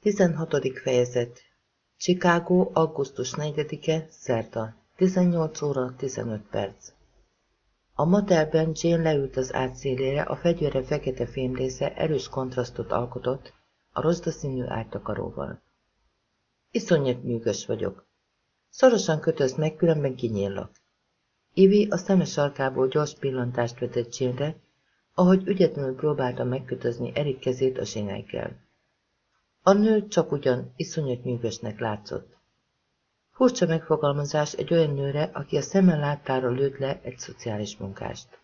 16. fejezet Chicago, augusztus 4-e, szerda, 18 óra 15 perc. A motelben Jane leült az átszélére, a fegyvere fekete fémrésze erős kontrasztot alkotott a rozsdaszínű átakaróval. Iszonyat nyűgös vagyok. Szorosan kötözd meg, különben kinyíllak. Ivi a szeme sarkából gyors pillantást vetett Jane-re, ahogy ügyetlenül próbálta megkötözni Erik kezét a zsinekkel. A nő csak ugyan iszonyat nyűgösnek látszott. Furcsa megfogalmazás egy olyan nőre, aki a szemmel láttára lőtt le egy szociális munkást.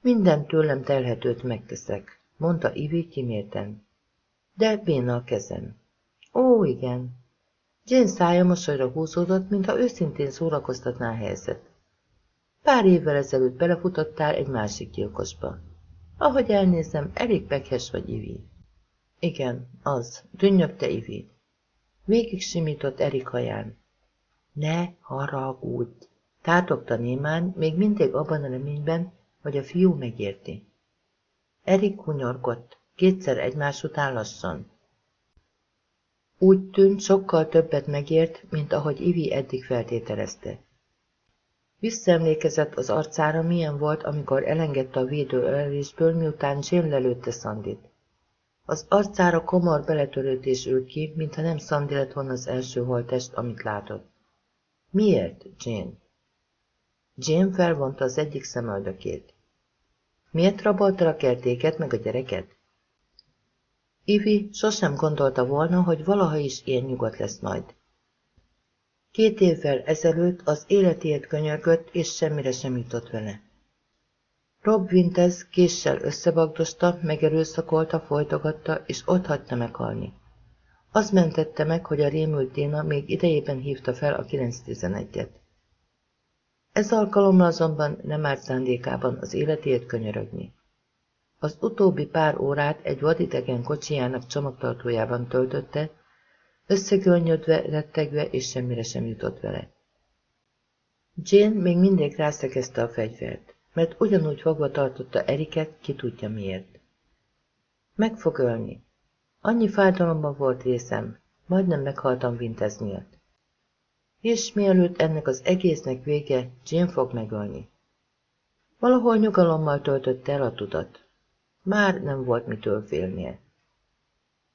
Minden tőlem telhetőt megteszek, mondta Ivi kimérten. De béna a kezem. Ó, igen. Jane szája mosolyra húzódott, mintha őszintén szórakoztatná a helyzet. Pár évvel ezelőtt belefutottál egy másik gyilkosba. Ahogy elnézem, elég pekhes vagy, Ivi. Igen, az, dünnyögte Ivi. Végig simított Erik haján. Ne haragudj! Tátogta némán, még mindig abban a reményben, hogy a fiú megérti. Erik hunyorgott, kétszer egymás után lassan. Úgy tűnt, sokkal többet megért, mint ahogy Ivi eddig feltételezte. Visszaemlékezett az arcára, milyen volt, amikor elengedte a védő ölelésből, miután Jane lelőtte Szandit. Az arcára komor beletörődés ült ki, mintha nem Szandi lett volna az első holtest, amit látott. Miért, Jane? Jane felvonta az egyik szemöldökét. Miért raboltalak el téged meg a gyereket? Ivi sosem gondolta volna, hogy valaha is ilyen nyugodt lesz majd. Két évvel ezelőtt az életét könyörgött, és semmire sem jutott vele. Rob Winters késsel összebagdosta, megerőszakolta, folytogatta, és ott hagyta meghalni. Az mentette meg, hogy a rémült Déna még idejében hívta fel a 911-et. Ez alkalommal azonban nem árt szándékában az életét könyörögni. Az utóbbi pár órát egy vadidegen kocsijának csomagtartójában töltötte, összegölnyödve, rettegve és semmire sem jutott vele. Jane még mindig rászegezte a fegyvert mert ugyanúgy fogva tartotta Eriket, ki tudja miért. Meg fog ölni. Annyi fájdalomban volt részem, majdnem meghaltam Vintez miatt. És mielőtt ennek az egésznek vége, Jane fog megölni. Valahol nyugalommal töltötte el a tudat. Már nem volt mitől félnie.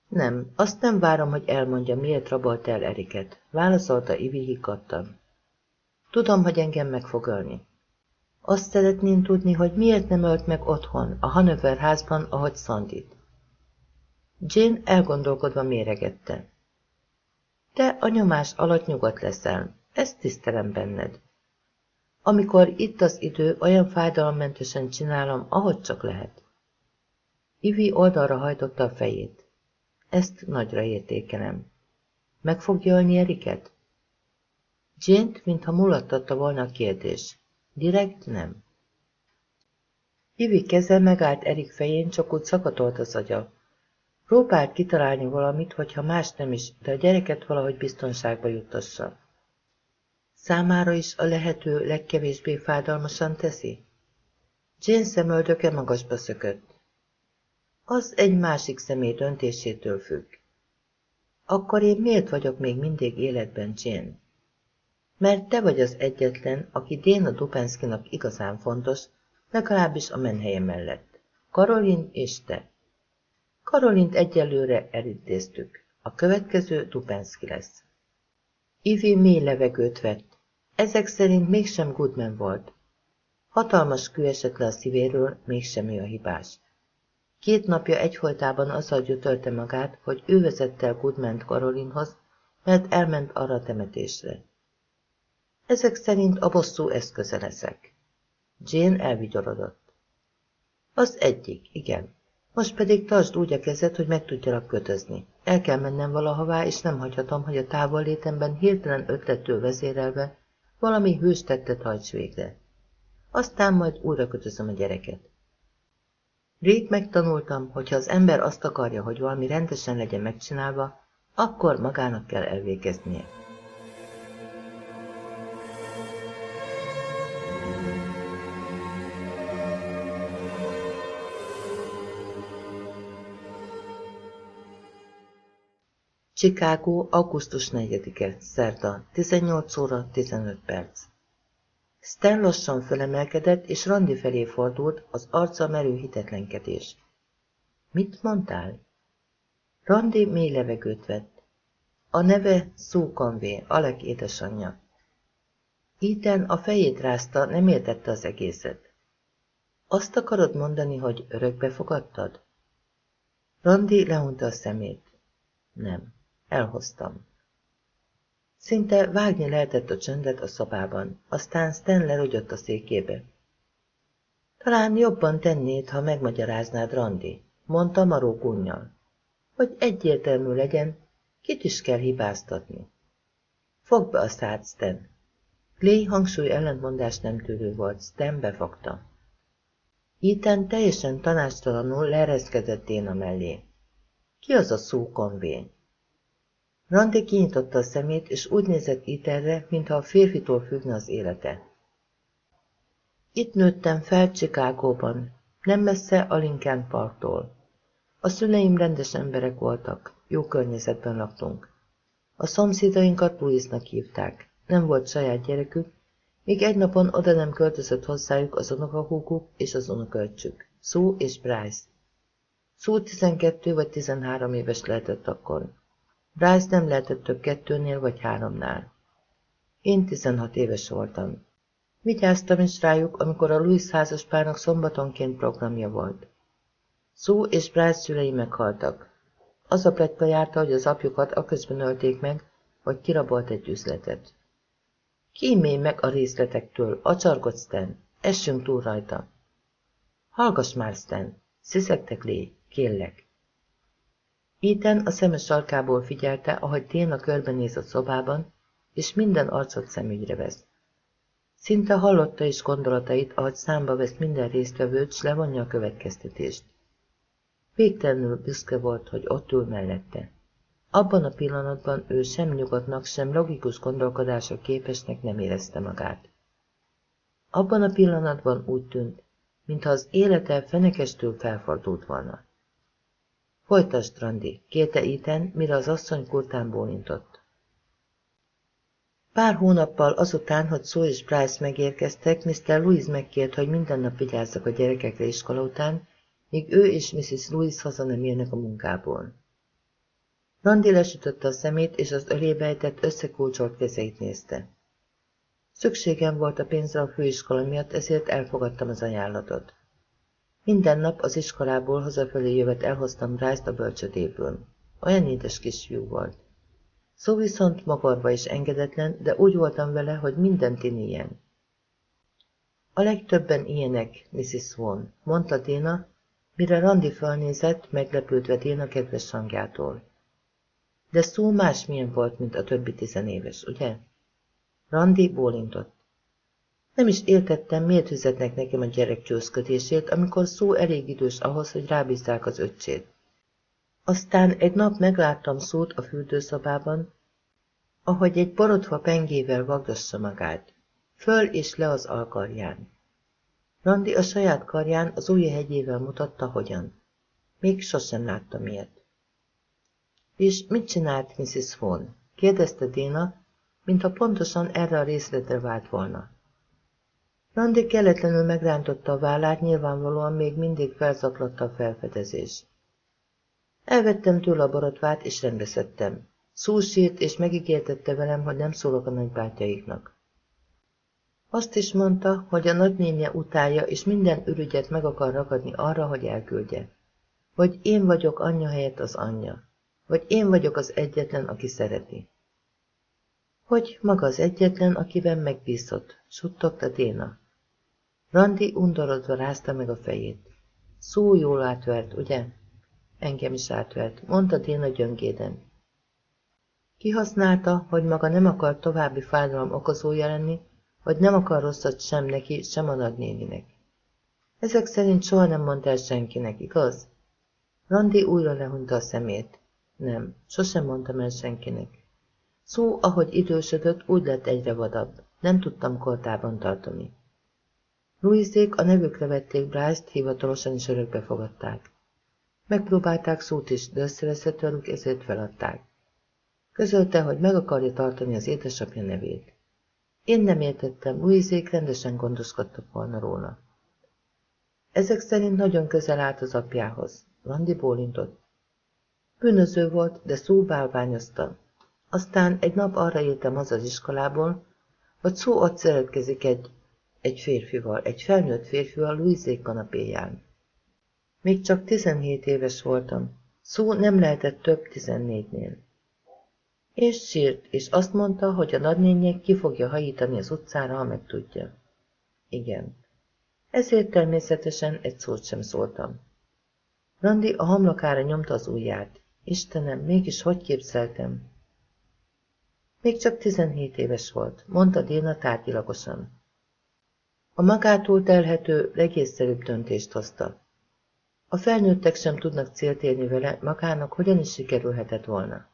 Nem, azt nem várom, hogy elmondja, miért rabolt el Eriket, válaszolta Ivi hikadtan. Tudom, hogy engem meg fog ölni. Azt szeretném tudni, hogy miért nem ölt meg otthon, a Hanover házban, ahogy Szandit. Jane elgondolkodva méregette. Te a nyomás alatt nyugodt leszel, ezt tisztelem benned. Amikor itt az idő, olyan fájdalommentesen csinálom, ahogy csak lehet. Ivi oldalra hajtotta a fejét. Ezt nagyra értékelem. Meg fogja ölni Eriket? Jane-t, mintha mulattatta volna a kérdés. Direkt nem. Ivi keze megállt Erik fején, csak úgy szakatolt az agya. Próbált kitalálni valamit, hogyha más nem is, de a gyereket valahogy biztonságba juttassa. Számára is a lehető legkevésbé fájdalmasan teszi? Jane szemöldöke magasba szökött. Az egy másik személy döntésétől függ. Akkor én miért vagyok még mindig életben, Jane? Mert te vagy az egyetlen, aki Déna Dupenszkinak igazán fontos, legalábbis a menhelye mellett. Karolin és te. Karolint egyelőre elintéztük. A következő Dupenszki lesz. Ivi mély levegőt vett. Ezek szerint mégsem Goodman volt. Hatalmas kő esett le a szívéről, mégsem ő a hibás. Két napja egyfolytában azzal gyötörte magát, hogy ő vezette el Goodman Karolinhoz, mert elment arra a temetésre. Ezek szerint a bosszú eszköze leszek. Jane elvigyorodott. Az egyik, igen. Most pedig tartsd úgy a kezed, hogy meg tudjalak kötözni. El kell mennem valahová, és nem hagyhatom, hogy a távollétemben hirtelen ötlettől vezérelve valami hős tettet hajts végre. Aztán majd újra kötözöm a gyereket. Rég megtanultam, hogy ha az ember azt akarja, hogy valami rendesen legyen megcsinálva, akkor magának kell elvégeznie. Chicago, augusztus 4-e, szerda, 18 óra 15 perc. Stan lassan fölemelkedett, és Randi felé fordult, az arca merő hitetlenkedés. Mit mondtál? Randi mély levegőt vett. A neve Conway, Alek édesanyja. Ethan a fejét rázta, nem értette az egészet. Azt akarod mondani, hogy örökbe fogadtad? Randi lehunta a szemét. Nem, elhoztam. Szinte vágni lehetett a csöndet a szobában, aztán Stan lerogyott a székébe. Talán jobban tennéd, ha megmagyaráznád, Randi, mondta Maró gunnyal. Hogy egyértelmű legyen, kit is kell hibáztatni. Fogd be a szád, Stan. Clay hangsúly ellentmondás nem tűrő volt, Stan befogta. Ethan teljesen tanástalanul leereszkedett Déna mellé. Ki az a szó konvé? Randi kinyitotta a szemét, és úgy nézett Ethanre, mintha a férfitól függne az élete. Itt nőttem fel Csikágóban, nem messze a Lincoln Parktól. A szüleim rendes emberek voltak, jó környezetben laktunk. A szomszédainkat Louisnak hívták, nem volt saját gyerekük, míg egy napon oda nem költözött hozzájuk az unokahúguk és az unokaöccsük, Sue és Bryce. Sue 12 vagy 13 éves lehetett akkor. Bryce nem lehetett több kettőnél vagy háromnál. Én 16 éves voltam. Vigyáztam is rájuk, amikor a Louis házaspárnak szombatonként programja volt. Sue és Bryce szülei meghaltak. Az a pletyka járta, hogy az apjukat aközben ölték meg, vagy kirabolt egy üzletet. Kímélj meg a részletektől, acsargott Stan. Essünk túl rajta. Hallgass már, Stan. Sziszegtek lé, kérlek. Ethan a szeme sarkából figyelte, ahogy Déna körbenéz a szobában, és minden arcot szemügyre vesz. Szinte hallotta is gondolatait, ahogy számba vesz minden résztvevőt, s levonja a következtetést. Végtelenül büszke volt, hogy ott ül mellette. Abban a pillanatban ő sem nyugodtnak, sem logikus gondolkodásra képesnek nem érezte magát. Abban a pillanatban úgy tűnt, mintha az élete fenekestől felfordult volna. Folytasd, Randi, kérte Ethan, mire az asszony kurtán bólintott. Pár hónappal azután, hogy Sue és Bryce megérkeztek, Mr. Louis megkért, hogy minden nap vigyázzak a gyerekekre iskola után, míg ő és Mrs. Louis haza nem jönnek a munkából. Randi lesütötte a szemét, és az ölébe ejtett összekulcsolt kezeit nézte. Szükségem volt a pénzre a főiskola miatt, ezért elfogadtam az ajánlatot. Minden nap az iskolából hazafelé jövet elhoztam Bryce-t a bölcsödéből. Olyan édes kisfiú volt. Szó viszont magarva is engedetlen, de úgy voltam vele, hogy minden tin ilyen. A legtöbben ilyenek, Mrs. Swan, mondta Déna, mire Randi felnézett, meglepődve Déna kedves hangjától. De szó másmilyen volt, mint a többi tizenéves, ugye? Randi bólintott. Nem is értettem, miért fizetnek nekem a gyerek csőszködését, amikor szó elég idős ahhoz, hogy rábízzák az öccsét. Aztán egy nap megláttam szót a fürdőszobában, ahogy egy borotva pengével vagdossa magát, föl és le az alkarján. Randi a saját karján az új hegyével mutatta, hogyan. Még sosem láttam ilyet. És mit csinált Mrs. Fawn? kérdezte Dina, mintha pontosan erre a részletre vált volna. Randi kelletlenül megrántotta a vállát, nyilvánvalóan még mindig felzaklatta a felfedezés. Elvettem tőle a borotvát, és rendbeszedtem. Szó sírt, és megígértette velem, hogy nem szólok a nagybátyjaiknak. Azt is mondta, hogy a nagynénje utálja, és minden ürügyet meg akar ragadni arra, hogy elküldje. Hogy én vagyok anyja helyett az anyja. Vagy én vagyok az egyetlen, aki szereti. Hogy maga az egyetlen, akiben megbízott, suttogta Déna. Randi undorodva rázta meg a fejét. Szó jól átvert, ugye? Engem is átvert, mondta Déna gyöngéden. Kihasználta, hogy maga nem akar további fájdalom okozója lenni, vagy nem akar rosszat sem neki, sem a nagynéninek. Ezek szerint soha nem mondta el senkinek, igaz? Randi újra lehunta a szemét. Nem, sosem mondtam el senkinek. Szó, ahogy idősödött, úgy lett egyre vadabb. Nem tudtam kortában tartani. Louisék a nevükre vették Bryce-t, hivatalosan is örökbe fogadták. Megpróbálták szót is, de összeveszett velük, ezért feladták. Közölte, hogy meg akarja tartani az édesapja nevét. Én nem értettem, Louisék rendesen gondoskodtak volna róla. Ezek szerint nagyon közel állt az apjához. Randi bólintott. Bűnöző volt, de szó bálványozta. Aztán egy nap arra éltem az az iskolából, hogy szó ott szeretkezik egy, egy férfival, egy felnőtt férfival Louisék kanapéján. Még csak tizenhét éves voltam. Szó nem lehetett több tizennégynél. És sírt, és azt mondta, hogy a nagynények ki fogja hajítani az utcára, ha megtudja. Igen. Ezért természetesen egy szót sem szóltam. Randi a homlokára nyomta az ujját. Istenem, mégis hogy képzeltem? Még csak tizenhét éves volt, mondta Déna tárgyilagosan. A magától telhető, legészszerűbb döntést hozta. A felnőttek sem tudnak célt érni vele, magának hogyan is sikerülhetett volna.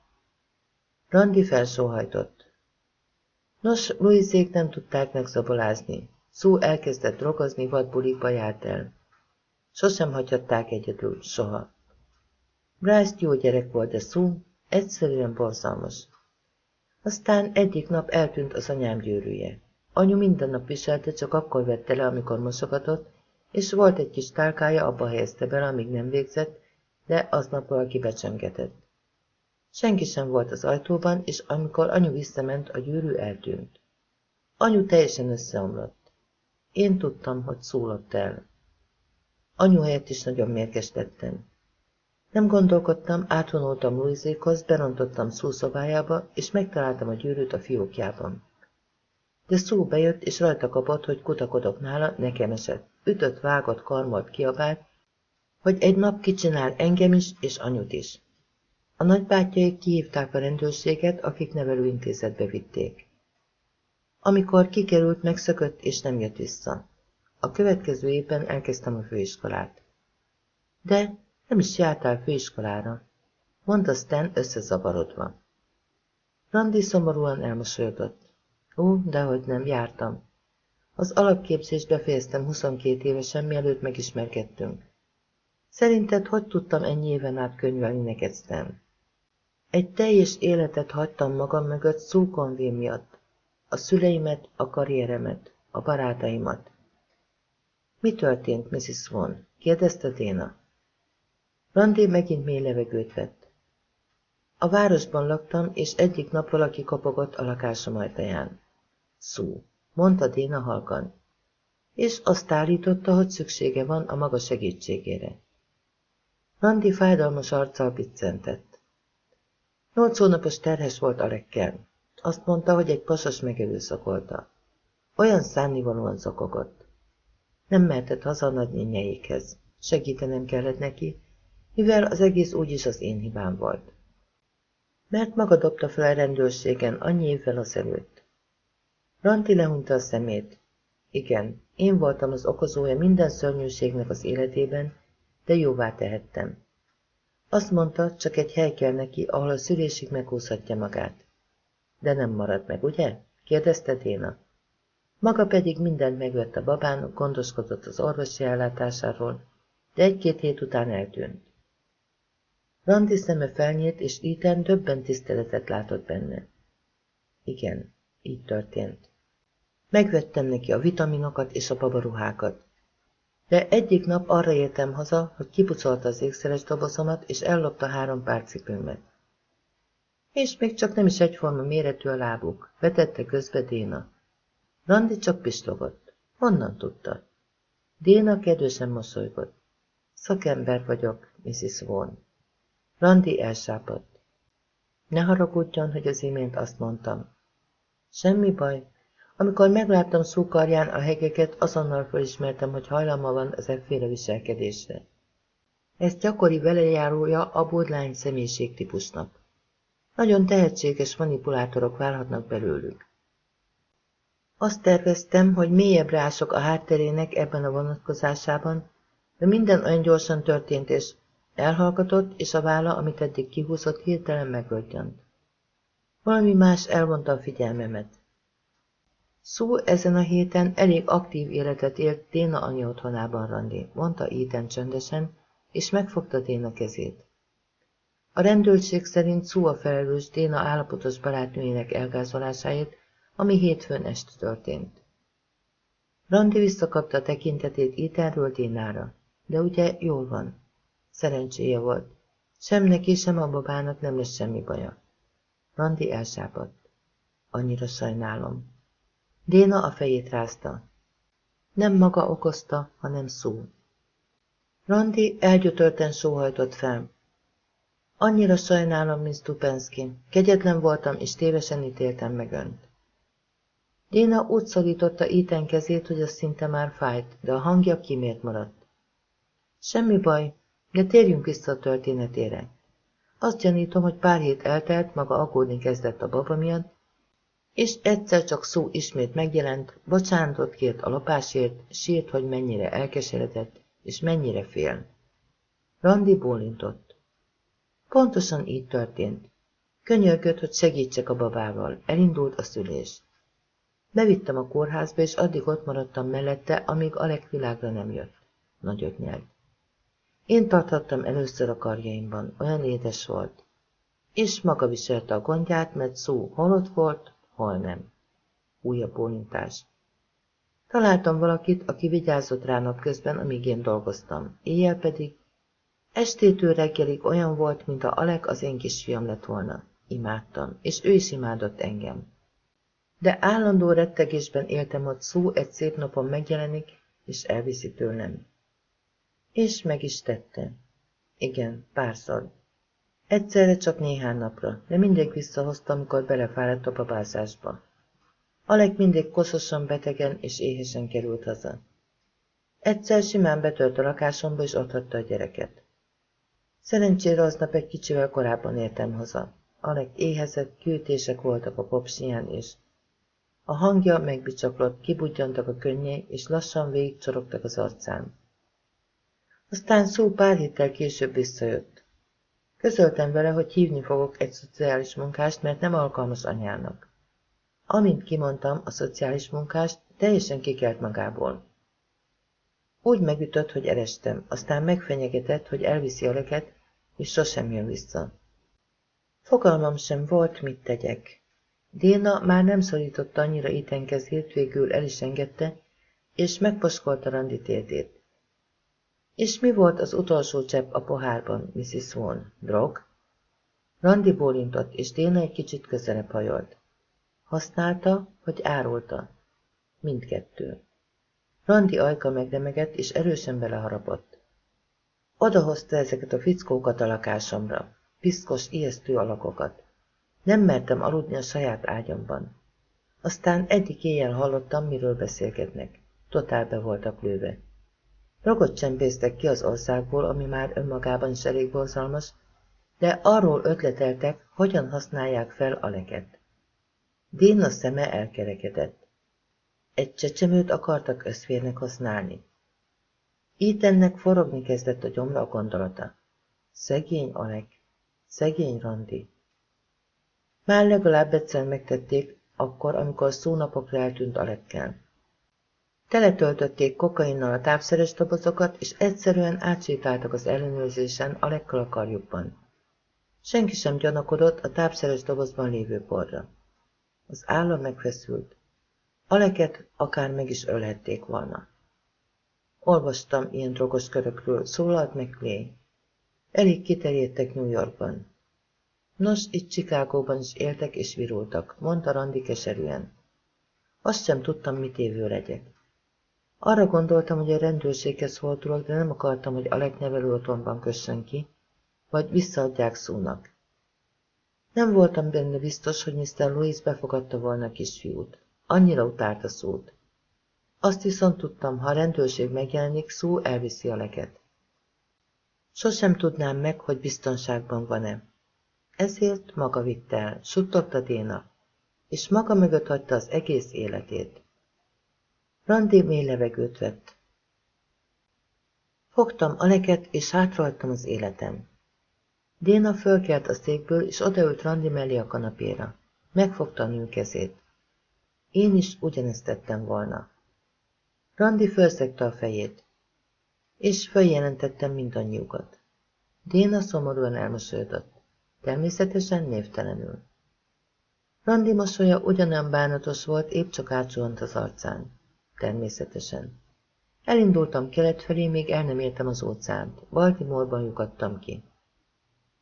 Randi felsóhajtott. Nos, Louisék nem tudták megszabolázni. Szó elkezdett drogozni, vadbulikba járt el. Sosem hagyhatták egyedül, soha. Bryce jó gyerek volt, de Szó egyszerűen borzalmas. Aztán egyik nap eltűnt az anyám gyűrűje. Anyu minden nap viselte, csak akkor vette le, amikor mosogatott, és volt egy kis tálkája, abba helyezte bele, amíg nem végzett, de aznap valaki becsengetett. Senki sem volt az ajtóban, és amikor anyu visszament, a gyűrű eltűnt. Anyu teljesen összeomlott. Én tudtam, hogy szólott el. Anyu helyett is nagyon mérgestettem. Nem gondolkodtam, átvonultam Louisékhoz, berontottam Szó szobájába, és megtaláltam a gyűrűt a fiókjában. De Szó bejött, és rajta kapott, hogy kutakodok nála, nekem esett. Ütött, vágott, karmolt, kiabált, hogy egy nap kicsinál engem is, és anyut is. A nagybátyjaik kihívták a rendőrséget, akik nevelőintézetbe vitték. Amikor kikerült, megszökött, és nem jött vissza. A következő évben elkezdtem a főiskolát. De nem is jártál főiskolára, mondta Stan összezavarodva. Randi szomorúan elmosolyodott. Ó, dehogy nem, jártam. Az alapképzést befejeztem 22 évesen, mielőtt megismerkedtünk. Szerinted hogy tudtam ennyi éven át könyvelni neked, Stan? Egy teljes életet hagytam magam mögött szúkonvé miatt. A szüleimet, a karrieremet, a barátaimat. Mi történt, Mrs. Swan? kérdezte Déna. Randi megint mély levegőt vett. A városban laktam, és egyik nap valaki kapogott a lakásom ajtaján. Szó, mondta Déna halkan, és azt állította, hogy szüksége van a maga segítségére. Randi fájdalmas arccal piccentett. Nyolc hónapos terhes volt Alekkel. Azt mondta, hogy egy pasas megerőszakolta. Olyan szánnivalóan zokogott. Nem mehetett haza a nagynényeikhez. Segítenem kellett neki, mivel az egész úgyis az én hibám volt. Mert maga dobta fel a rendőrségen annyi évvel azelőtt. Ranti lehunta a szemét. Igen, én voltam az okozója minden szörnyűségnek az életében, de jóvá tehettem. Azt mondta, csak egy hely kell neki, ahol a szülésig meghúzhatja magát. De nem maradt meg, ugye? kérdezte Déna. Maga pedig mindent megvett a babán, gondoskodott az orvosi ellátásáról, de egy-két hét után eltűnt. Randi szeme felnyílt, és Ethan többen tiszteletet látott benne. Igen, így történt. Megvettem neki a vitaminokat és a babaruhákat. De egyik nap arra értem haza, hogy kipucolta az ékszeres dobozomat, és ellopta három pár cipőmet. És még csak nem is egyforma méretű a lábuk, vetette közbe Déna. Randi csak pislogott. Honnan tudta? Déna kedvesen mosolygott. Szakember vagyok, Mrs. Vaughan. Randi elsápadt. Ne haragudjon, hogy az imént azt mondtam. Semmi baj. Amikor megláttam szókarján a hegeket, azonnal felismertem, hogy hajlama van az efféle viselkedésre. Ez gyakori velejárója a bodlány személyiségtípusnak. Nagyon tehetséges manipulátorok válhatnak belőlük. Azt terveztem, hogy mélyebbre ások a hátterének ebben a vonatkozásában, de minden olyan gyorsan történt, és Elhallgatott, és a válla, amit eddig kihúzott, hirtelen megölgyant. Valami más elvonta a figyelmemet. Szó ezen a héten elég aktív életet élt Déna anyja otthonában Randi, mondta Ethan csöndesen, és megfogta Déna kezét. A rendőrség szerint Szú a felelős Déna állapotos barátnőjének elgázolásáért, ami hétfőn este történt. Randi visszakapta a tekintetét Ételről Dénára. De ugye jól van. Szerencséje volt. Sem neki, sem a babának nem lesz semmi baja. Randi elsápadt. Annyira sajnálom. Déna a fejét rázta. Nem maga okozta, hanem szó. Randi elgyötörten sóhajtott fel. Annyira sajnálom, Miss Dupenski. Kegyetlen voltam, és tévesen ítéltem meg önt. Déna úgy szorította Iten kezét, hogy az szinte már fájt, de a hangja kimért maradt. Semmi baj, de térjünk vissza a történetére. Azt gyanítom, hogy pár hét eltelt, maga aggódni kezdett a baba miatt, és egyszer csak szó ismét megjelent, bocsánatot kért a lopásért, sírt, hogy mennyire elkeseredett, és mennyire fél. Randi bólintott. Pontosan így történt. Könyörgött, hogy segítsek a babával. Elindult a szülés. Bevittem a kórházba, és addig ott maradtam mellette, amíg Alek világra nem jött. Nagyot nyelt. Én tarthattam először a karjaimban, olyan édes volt. És maga viselte a gondját, mert szó hol ott volt, hol nem. Újabb bólintás. Találtam valakit, aki vigyázott rá napközben, amíg én dolgoztam. Éjjel pedig estétől reggelig olyan volt, mint a Alek az én kisfiam lett volna. Imádtam, és ő is imádott engem. De állandó rettegésben éltem, hogy szó egy szép napon megjelenik, és elviszi tőlem. És meg is tette. Igen, párszor. Egyszerre csak néhány napra, de mindig visszahozta, amikor belefáradt a babázásba. Alek mindig koszosan betegen és éhesen került haza. Egyszer simán betört a lakásomba, és otthatta a gyereket. Szerencsére aznap egy kicsivel korábban értem haza. Alek éhezett, kűtések voltak a popsiján, és a hangja megbicsaklott, kibudjantak a könnyei, és lassan végigcsorogtak az arcán. Aztán szó pár héttel később visszajött. Közöltem vele, hogy hívni fogok egy szociális munkást, mert nem alkalmas anyának. Amint kimondtam a szociális munkást, teljesen kikelt magából. Úgy megütött, hogy erestem, aztán megfenyegetett, hogy elviszi a leket, és sosem jön vissza. Fogalmam sem volt, mit tegyek. Déna már nem szorította annyira Iten kezét, végül el is engedte, és megpaskolta Randi térdét. És mi volt az utolsó csepp a pohárban, Mrs. Swan? Drog? Randi bólintott, és Déna egy kicsit közelebb hajolt. Használta, vagy árulta? Mindkettő. Randi ajka megremegett, és erősen beleharapott. Odahozta ezeket a fickókat a lakásomra, piszkos, ijesztő alakokat. Nem mertem aludni a saját ágyamban. Aztán egyik éjjel hallottam, miről beszélgetnek. Totál be voltak lőve. Rogot csempésztek ki az országból, ami már önmagában is elég borzalmas, de arról ötleteltek, hogyan használják fel a leket. Déna szeme elkerekedett. Egy csecsemőt akartak összférnek használni. Ítennek forogni kezdett a gyomra a gondolata. Szegény Alek, szegény Randi. Már legalább egyszer megtették, akkor, amikor szónapokra eltűnt Alekkel. Teletöltötték kokainnal a tápszeres dobozokat, és egyszerűen átsétáltak az ellenőrzésen a karjukban. Senki sem gyanakodott a tápszeres dobozban lévő porra. Az állam megfeszült. Aleket akár meg is ölhették volna. Olvastam ilyen drogos körökről, szólalt meg Clay. Elég kiterjedtek New Yorkban. Nos, itt Csikágóban is éltek és virultak, mondta Randi keserűen. Azt sem tudtam, mit évő legyek. Arra gondoltam, hogy a rendőrséghez fordulok, de nem akartam, hogy Alek nevelő otthonban kössön ki, vagy visszaadják szónak. Nem voltam benne biztos, hogy Mr. Louis befogadta volna a kisfiút. Annyira utálta szót. Azt viszont tudtam, ha a rendőrség megjelenik, szó elviszi a leket. Sosem tudnám meg, hogy biztonságban van-e. Ezért maga vitt el, suttogta Déna, és maga mögött hagyta az egész életét. Randi mély levegőt vett. Fogtam a leket, és hátrahagytam az életem. Déna fölkelt a székből, és odaült Randi mellé a kanapéra. Megfogta a nő kezét. Én is ugyanezt tettem volna. Randi felszegte a fejét, és feljelentettem mindannyiukat. Déna szomorúan elmosolyodott. Természetesen névtelenül. Randi mosolya ugyanolyan bánatos volt, épp csak átsuhant az arcán. Természetesen. Elindultam kelet felé, még el nem értem az óceánt. Baltimore-ban lyukadtam ki.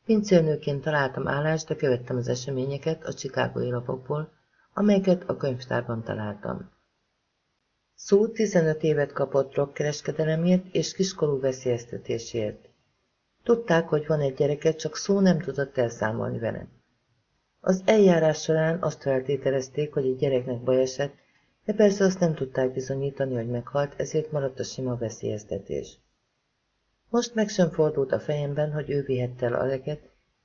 Pincérnőként találtam állást, de követtem az eseményeket a csikágoi lapokból, amelyeket a könyvtárban találtam. Szó 15 évet kapott rockkereskedelemért és kiskorú veszélyeztetésért. Tudták, hogy van egy gyereke, csak szó nem tudott elszámolni vele. Az eljárás során azt feltételezték, hogy egy gyereknek baj esett, de persze azt nem tudták bizonyítani, hogy meghalt, ezért maradt a sima veszélyeztetés. Most meg sem fordult a fejemben, hogy ő vihette el Aleket,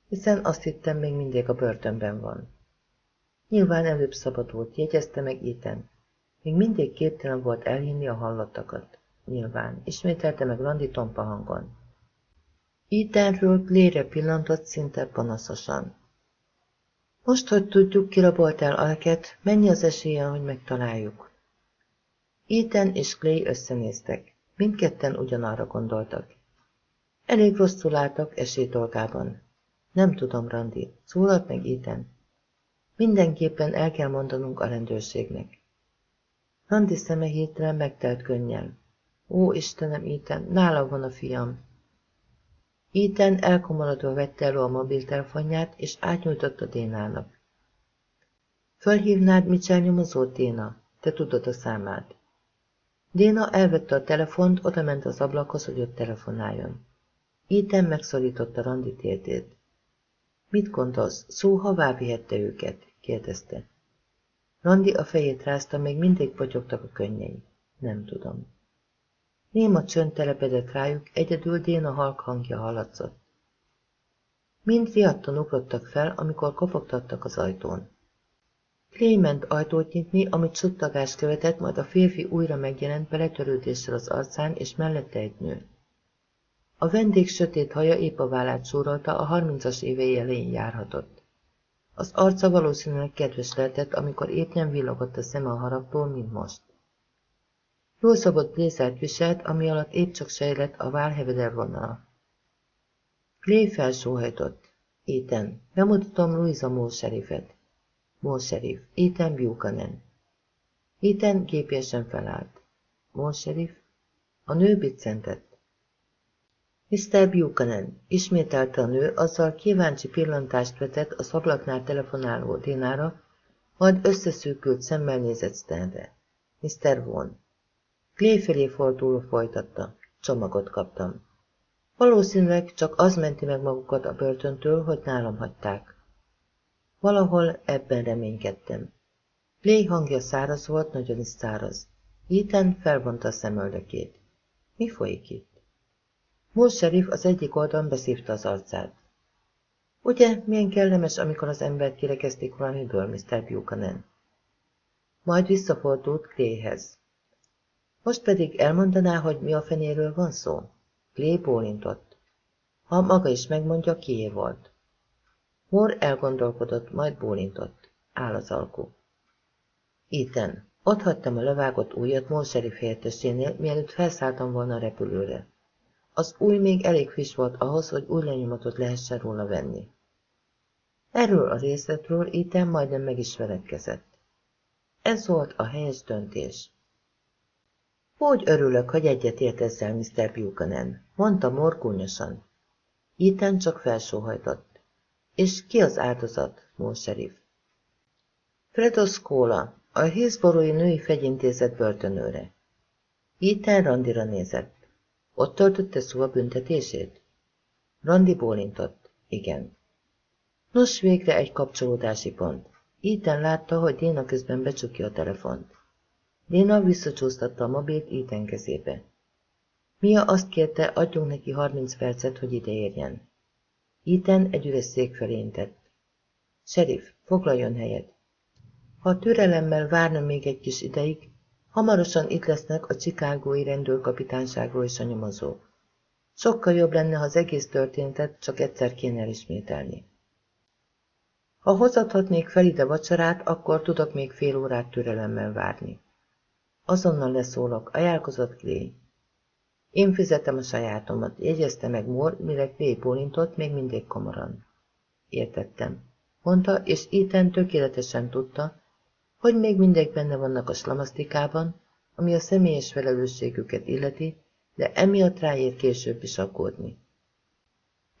hiszen azt hittem, még mindig a börtönben van. Nyilván előbb szabadult, jegyezte meg Iten. Még mindig képtelen volt elhinni a hallottakat. Nyilván, ismételte meg Randi tompa hangon. Ethanről Claire pillantott szinte panaszosan. Most, hogy tudjuk, kirabolt el Alket, mennyi az esélye, hogy megtaláljuk? Ethan és Clay összenéztek. Mindketten ugyanarra gondoltak. Elég rosszul álltak esélytolgában. Nem tudom, Randi, szólalt meg Ethan. Mindenképpen el kell mondanunk a rendőrségnek. Randi szeme hirtelen megtelt könnyel. Ó, Istenem, Ethan, nála van a fiam. Ethan elkomorodva vette elő a mobiltelefonját, és átnyújtotta Dénának. Fölhívnád Mitchell nyomozót, Déna? Te tudod a számát. Déna elvette a telefont, odament az ablakhoz, hogy ott telefonáljon. Ethan megszorította Randi tétét. Mit gondolsz, szó havá vihette őket? kérdezte. Randi a fejét rázta, még mindig potyogtak a könnyei. Nem tudom. Néma csönd telepedett rájuk, egyedül Déna halk hangja hallatszott. Mind riadtan ugrottak fel, amikor kopogtattak az ajtón. Clement ajtót nyitni, amit suttagás követett, majd a férfi újra megjelent beletörődéssel az arcán, és mellette egy nő. A vendég sötét haja épp a vállát súrolta, a harmincas évei elején járhatott. Az arca valószínűleg kedves lehetett, amikor épp nem villogott a szeme a haragtól, mint most. Jól szabott blézert viselt, ami alatt épp csak sejlett a válheveder vonala. Clay felsóhajtott. Ethan, bemutatom Louisa Moore sheriffet. Moore sheriff, Ethan Buchanan. Ethan gépésen felállt. Moore? A nő biccentett. Mr. Buchanan, ismételte a nő, azzal kíváncsi pillantást vetett a szaglaknál telefonáló Dinára, majd összeszűkült szemmel nézett Stanre. Mr. Vaughan. Clay felé forduló folytatta. Csomagot kaptam. Valószínűleg csak az menti meg magukat a börtöntől, hogy nálam hagyták. Valahol ebben reménykedtem. Clay hangja száraz volt, nagyon is száraz. Ethan felvonta a szemöldökét. Mi folyik itt? Moore sheriff az egyik oldalon beszívta az arcát. Ugye, milyen kellemes, amikor az embert kirekezték valamiből, Mr. Buchanan? Majd visszafordult Clayhez. Most pedig elmondaná, hogy mi a fenéről van szó? Clay bólintott. Ha maga is megmondja, kié volt. Moore elgondolkodott, majd bólintott. Áll az alkú. Ethan, ott hagytam a levágott újat Moore sheriff helyettessénél, mielőtt felszálltam volna a repülőre. Az új még elég friss volt ahhoz, hogy új lenyomatot lehessen róla venni. Erről a részletről Ethan majdnem meg is feledkezett. Ez volt a helyes döntés. Úgy örülök, hogy egyetért ezzel, Mr. Buchanan, mondta morgónyosan. Ethan csak felsóhajtott. És ki az áldozat, Moore sheriff? Fredo Scola, a Hillsborough női fegyintézet börtönőre. Ethan Randira nézett. Ott töltötte a büntetését? Randi bólintott. Igen. Nos, végre egy kapcsolódási pont. Ethan látta, hogy Déna közben becsukja a telefont. Déna visszacsúsztatta a mobilt Ethan kezébe. Mia azt kérte, adjunk neki harminc percet, hogy ide érjen. Ethan egy üres szék felé intett. Sheriff, foglaljon helyet. Ha türelemmel várna még egy kis ideig, Hamarosan itt lesznek a csikágói rendőrkapitányságról is a nyomozók. Sokkal jobb lenne, ha az egész történetet csak egyszer kéne elismételni. Ha hozathatnék fel ide vacsorát, akkor tudok még fél órát türelemmel várni. Azonnal leszólok, ajánlkozott Clay. Én fizetem a sajátomat, jegyezte meg Moore, mire Clay bólintott még mindig komoran. Értettem, mondta, és Ethan tökéletesen tudta, hogy még mindig benne vannak a slamasztikában, ami a személyes felelősségüket illeti, de emiatt ráért később is aggódni.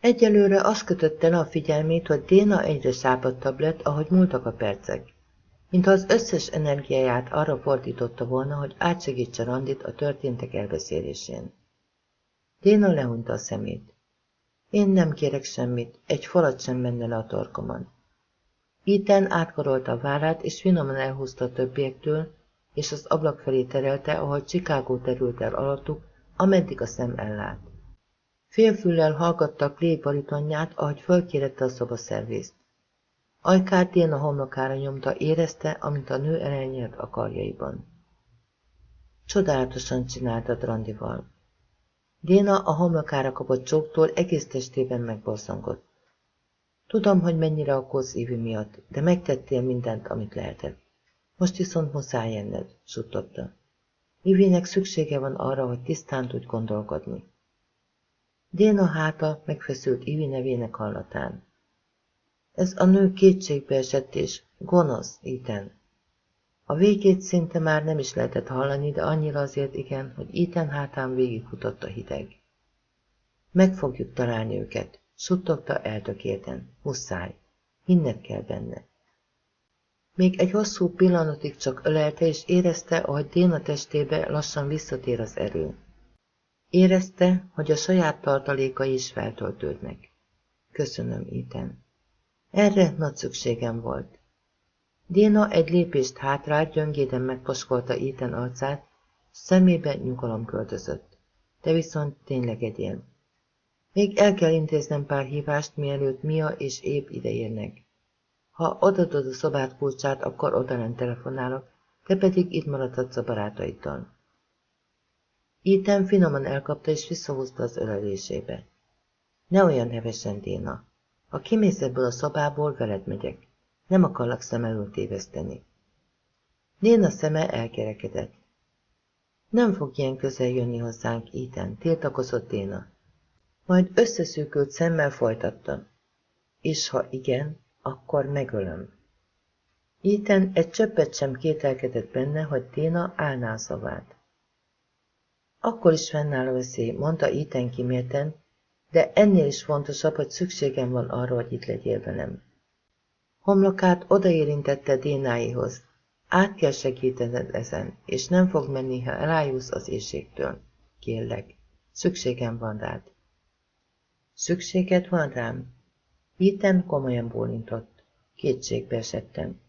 Egyelőre azt kötötte le a figyelmét, hogy Déna egyre sápadtabb lett, ahogy múltak a percek. Mintha az összes energiáját arra fordította volna, hogy átsegítse Randit a történtek elbeszélésén. Déna lehunta a szemét. Én nem kérek semmit, egy falat sem menne le a torkomon. Iten átkarolta a vállát, és finoman elhúzta a többiektől, és az ablak felé terelte, ahol Chicago terült el alattuk, ameddig a szem ellát. Félfüllel hallgatta Clay baritonját, ahogy fölkérette a szobaszervészt. Ajkát a homlokára nyomta, érezte, amint a nő elnyert a karjaiban. Csodálatosan csináltad Randival. Déna a homlokára kapott csóktól egész testében megborzongott. Tudom, hogy mennyire aggódsz Ivi miatt, de megtettél mindent, amit lehetett. Most viszont muszáj enned, suttogta. Ivinek szüksége van arra, hogy tisztán tudj gondolkodni. Déna háta megfeszült Ivi nevének hallatán. Ez a nő kétségbe esett és gonosz, Iten. A végét szinte már nem is lehetett hallani, de annyira azért igen, hogy Iten hátán végigfutott a hideg. Meg fogjuk találni őket, suttogta eltökélten. Muszáj. Hinned kell benne. Még egy hosszú pillanatig csak ölelte, és érezte, ahogy Déna testébe lassan visszatér az erő. Érezte, hogy a saját tartalékai is feltöltődnek. Köszönöm, Iten. Erre nagy szükségem volt. Déna egy lépést hátrált, gyöngéden megpaskolta Iten arcát, szemébe nyugalom költözött. De viszont tényleg egyél. Még el kell intéznem pár hívást, mielőtt Mia és Épp ideérnek. Ha odadod a szobát kulcsát, akkor odalent telefonálok, te pedig itt maradhatsz a barátaiddal. Ethan finoman elkapta és visszahúzta az ölelésébe. Ne olyan hevesen, Déna. Ha kimész ebből a szobából, veled megyek. Nem akarlak szem elől téveszteni. Déna szeme elkerekedett. Nem fog ilyen közel jönni hozzánk, Ethan, tiltakozott Déna. Majd összeszűkült szemmel folytatta. És ha igen, akkor megölöm. Ethan egy csöppet sem kételkedett benne, hogy Déna állná a szavát. Akkor is fennáll a veszély, mondta Ethan kimérten, de ennél is fontosabb, hogy szükségem van arra, hogy itt legyél velem. Homlokát odaérintette Dénáihoz. Át kell segítened ezen, és nem fog menni, ha elájulsz az éjségtől. Kérlek, szükségem van rád. Szükséged van rám? Ethan komolyan bólintott. Kétségbe esettem.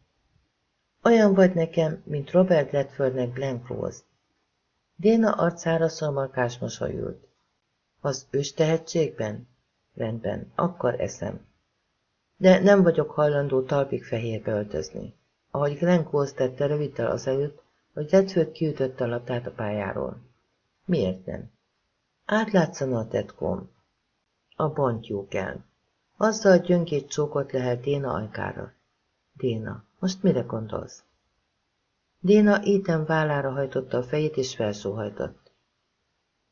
Olyan vagy nekem, mint Robert Redfordnek Glenn Close. Déna arcára szomorkás mosolyult. Az ős tehetségben? Rendben, akkor eszem. De nem vagyok hajlandó talpig fehérbe öltözni. Ahogy Glenn Close tette röviddel azelőtt, hogy Redford kiütötte a labdát a pályáról. Miért nem? Átlátszana a tetkóm. A bontjuk el. Azzal gyöngét csókot lehet Déna ajkára. Déna, most mire gondolsz? Déna Ethan vállára hajtotta a fejét és felsóhajtott.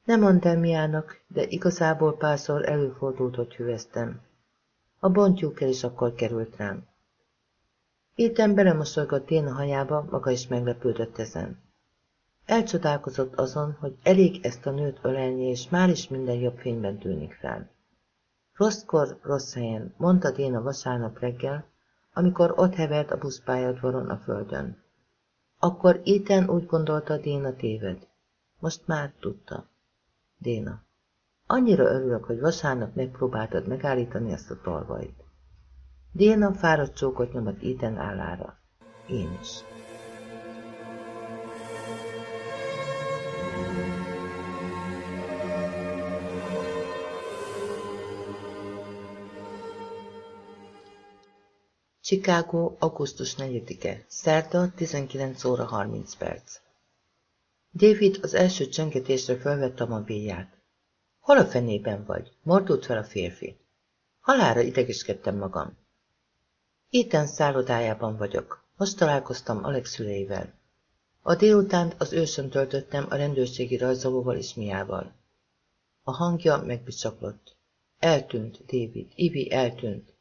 Nem mondtam Miának, de igazából párszor előfordult, hogy hüveztem. A bontjúkkel is akkor került rám. Ethan belemosolygott Déna hajába, maga is meglepődött ezen. Elcsodálkozott azon, hogy elég ezt a nőt ölelni, és már is minden jobb fényben tűnik fel. Rosszkor, rossz helyen, mondta Déna vasárnap reggel, amikor ott hevert a buszpályadvaron a földön. Akkor Ethan úgy gondolta, Déna téved. Most már tudta. Déna. Annyira örülök, hogy vasárnap megpróbáltad megállítani ezt a torvait. Déna fáradt csókot nyomott Ethan állára. Én is. Chicago, augusztus 4-e, szerda, 19 óra 30 perc. David az első csöngetésre felvette a mobilját. Hol a fenében vagy? Mordult fel a férfi. Halára idegeskedtem magam. Ethan szállodájában vagyok. Most találkoztam Alex szüleivel. A délutánt az ősön töltöttem a rendőrségi rajzolóval és miával. A hangja megbicsaklott. Eltűnt, David, Ivi eltűnt.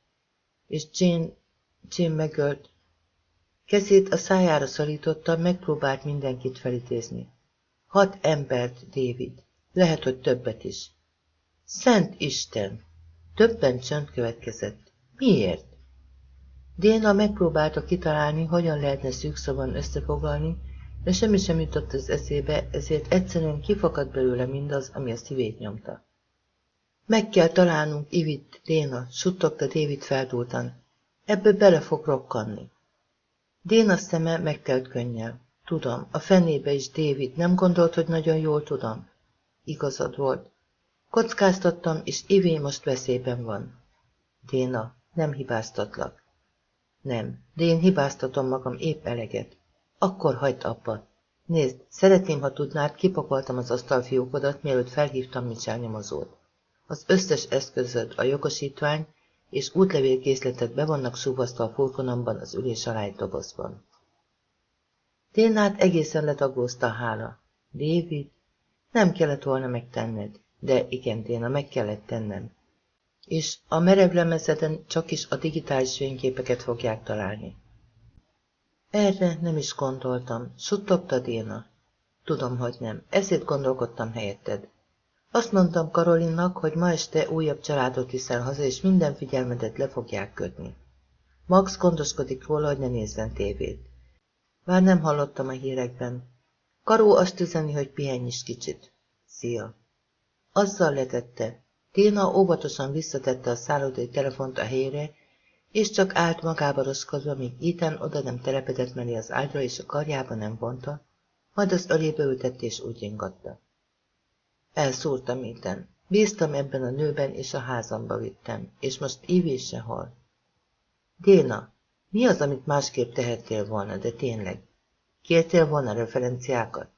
és Jane, Jane megölt. Kezét a szájára szorította, megpróbált mindenkit felidézni. Hat embert, David. Lehet, hogy többet is. Szent Isten! Többen csönd következett. Miért? Déna megpróbálta kitalálni, hogyan lehetne szűkszavon összefoglalni, de semmi sem jutott az eszébe, ezért egyszerűen kifakadt belőle mindaz, ami a szívét nyomta. Meg kell találnunk Ivit, Déna, suttogta David feldúltan. Ebbe bele fog rokkanni. Déna szeme megtelt könnyel. Tudom, a fenébe is, David, nem gondolt, hogy nagyon jól tudom? Igazad volt. Kockáztattam, és Ivé most veszélyben van. Déna, nem hibáztatlak. Nem, de én hibáztatom magam épp eleget. Akkor hagyd abba. Nézd, szeretném, ha tudnád, kipakoltam az asztalfiókodat, mielőtt felhívtam Mitchell nyomozót. Az összes eszközöd, a jogosítvány és útlevélkészletet be vannak súvasztva a furgonomban az ülés alá dobozban. Ténát egészen letagózta a hála. David, nem kellett volna megtenned, de igen, Téna, meg kellett tennem. És a merevlemezeden csak is a digitális fényképeket fogják találni. Erre nem is gondoltam, suttogta Déna. Tudom, hogy nem, ezért gondolkodtam helyetted. Azt mondtam Karolinnak, hogy ma este újabb családot viszel haza, és minden figyelmedet le fogják kötni. Max gondoskodik róla, hogy ne nézzen tévét. Már nem hallottam a hírekben. Karó azt üzeni, hogy pihenj is kicsit. Szia. Azzal letette. Téna óvatosan visszatette a szállodai telefont a helyére, és csak állt magába roszkodva, míg Ethan oda nem telepedett mellé az ágyra, és a karjába nem vonta, majd az ölébe ültett és úgy ingatta. Elszúrtam Ethan. Bíztam ebben a nőben, és a házamba vittem, és most ívés sehol. Déna, mi az, amit másképp tehettél volna, de tényleg? Kértél volna referenciákat?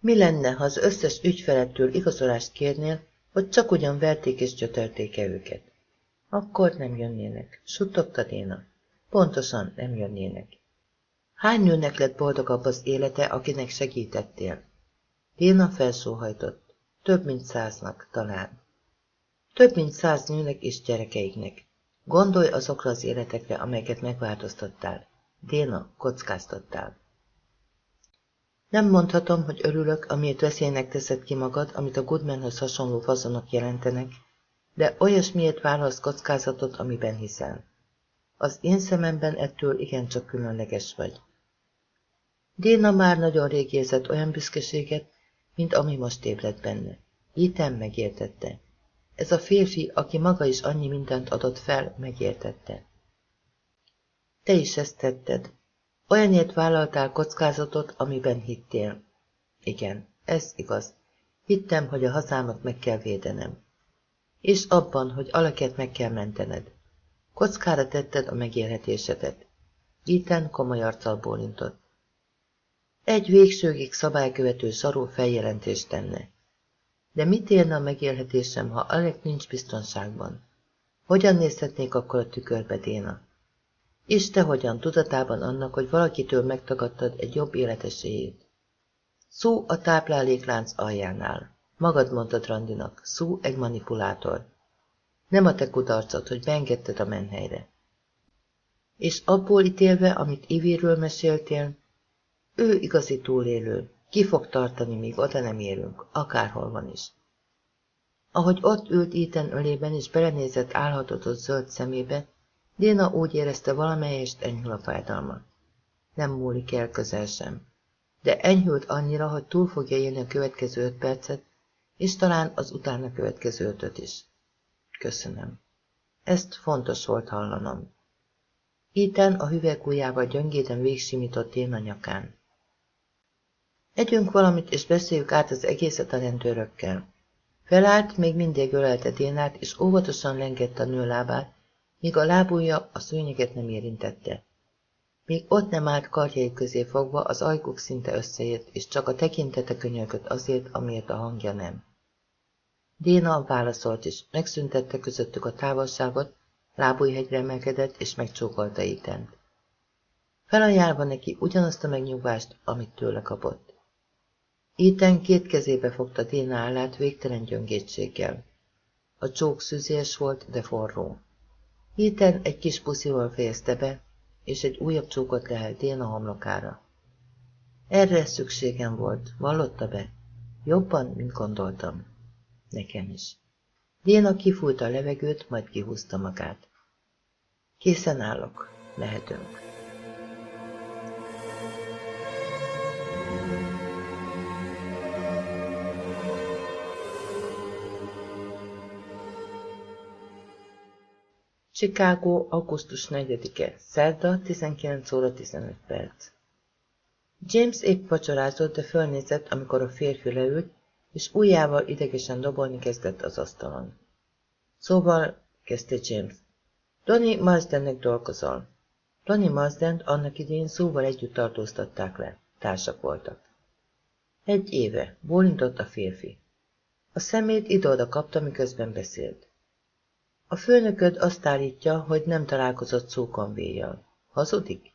Mi lenne, ha az összes ügyfelettől igazolást kérnél, hogy csak ugyan verték és gyötörték-e őket? Akkor nem jönnének, suttogta Déna. Pontosan nem jönnének. Hány nőnek lett boldogabb az élete, akinek segítettél? Déna felsóhajtott. Több mint száznak, talán. Több mint száz nőnek és gyerekeiknek. Gondolj azokra az életekre, amelyeket megváltoztattál. Déna, kockáztattál. Nem mondhatom, hogy örülök, amiért veszélynek teszed ki magad, amit a Goodmanhoz hasonló fazonok jelentenek, de olyasmiért vállalsz kockázatot, amiben hiszel. Az én szememben ettől igencsak különleges vagy. Déna már nagyon rég érzett olyan büszkeséget, mint ami most ébredt benne. Iten megértette. Ez a férfi, aki maga is annyi mindent adott fel, megértette. Te is ezt tetted. Olyanért vállaltál kockázatot, amiben hittél. Igen, ez igaz. Hittem, hogy a hazámat meg kell védenem és abban, hogy alakját meg kell mentened. Kockára tetted a megélhetésedet. Iten komoly arccal bólintott. Egy végsőgig szabálykövető szaró feljelentést tenne. De mit élne a megélhetésem, ha Alek nincs biztonságban? Hogyan nézhetnék akkor a tükörbe, Déna? És te hogyan tudatában annak, hogy valakitől megtagadtad egy jobb életesélyét? Szó a tápláléklánc aljánál. Magad mondtad Randinak, Szú egy manipulátor. Nem a te kudarcod, hogy beengedted a menhelyre. És abból ítélve, amit Ivéről meséltél, ő igazi túlélő, ki fog tartani, míg oda nem érünk, akárhol van is. Ahogy ott ült Iten ölében és belenézett álhatatott zöld szemébe, Déna úgy érezte valamelyest enyhül a fájdalma. Nem múlik el közel sem. De enyhült annyira, hogy túl fogja élni a következő öt percet, és talán az utána következő ötöt is. Köszönöm. Ezt fontos volt hallanom. Iten a hüvelykújjával gyöngéden végsimított én a nyakán. Együnk valamit, és beszéljük át az egészet a rendőrökkel. Felállt, még mindig ölelte Dénát, és óvatosan lengette a nő lábát, míg a lábúja a szőnyeget nem érintette. Még ott nem állt karjai közé fogva, az ajkuk szinte összeért, és csak a tekintete könyörgött azért, amiért a hangja nem. Déna válaszolt is, megszüntette közöttük a távolságot, lábújhegyre emelkedett, és megcsókolta Itent. Felajánlva neki ugyanazt a megnyugvást, amit tőle kapott. Iten két kezébe fogta Déna állát végtelen gyöngétséggel. A csók szüzés volt, de forró. Héten egy kis puszival fejezte be, és egy újabb csókot lehelt a homlokára. Erre szükségem volt, vallotta be. Jobban, mint gondoltam. Nekem is. Déna kifújta a levegőt, majd kihúzta magát. Készen állok. Lehetünk. Chicago, augusztus 4-e, szerda, 19 óra 15 perc. James épp vacsorázott, de fölnézett, amikor a férfi leült, és ujjával idegesen dobolni kezdett az asztalon. Szóval, kezdte James, Donny Marsdennek dolgozol. Donny Marsdent annak idén szóval együtt tartóztatták le. Társak voltak. Egy éve, bólintott a férfi. A szemét ide-oda kapta, miközben beszélt. A főnököd azt állítja, hogy nem találkozott szókonvéjjal. Hazudik?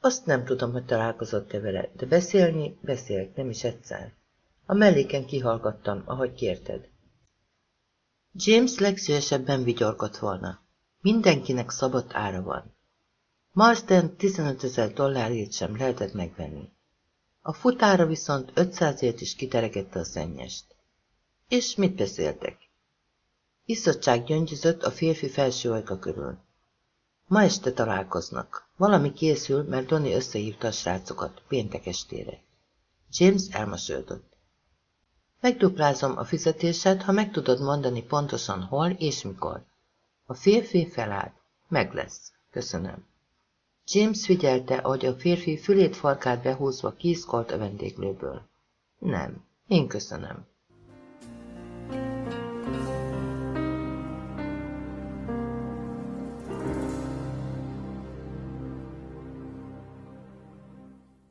Azt nem tudom, hogy találkozott-e vele, de beszélni beszélt, nem is egyszer. A melléken kihallgattam, ahogy kérted. James legszívesebben vigyorgott volna. Mindenkinek szabad ára van. Marsden 15 ezer dollárért sem lehetett megvenni. A futára viszont 500ért is kiteregette a szennyest. És mit beszéltek? Izzadság gyöngyözött a férfi felső ajka körül. Ma este találkoznak. Valami készül, mert Donny összehívta a srácokat péntek estére. James elmosődött. Megduplázom a fizetésed, ha meg tudod mondani pontosan hol és mikor. A férfi felállt. Meg lesz. Köszönöm. James figyelte, ahogy a férfi fülét farkát behúzva kiszkolt a vendéglőből. Nem, én köszönöm.